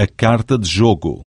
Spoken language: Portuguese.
a carta de jogo.